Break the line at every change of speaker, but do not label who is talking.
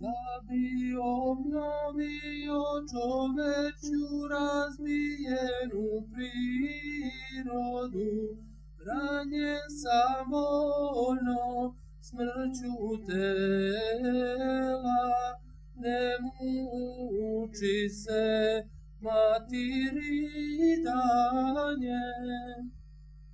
Da bi obnovio čoveću razbijenu prirodu, ranjen sam smrću tela, ne muči se matiri danjem.